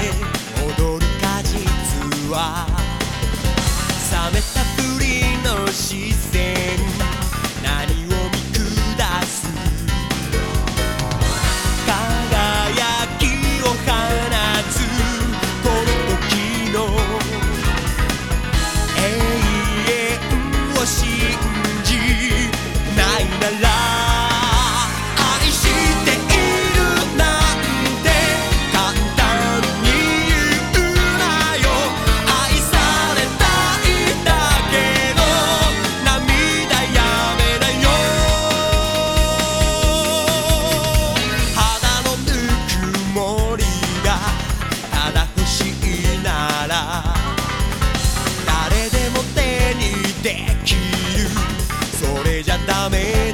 yeah. できる。それじゃダメ。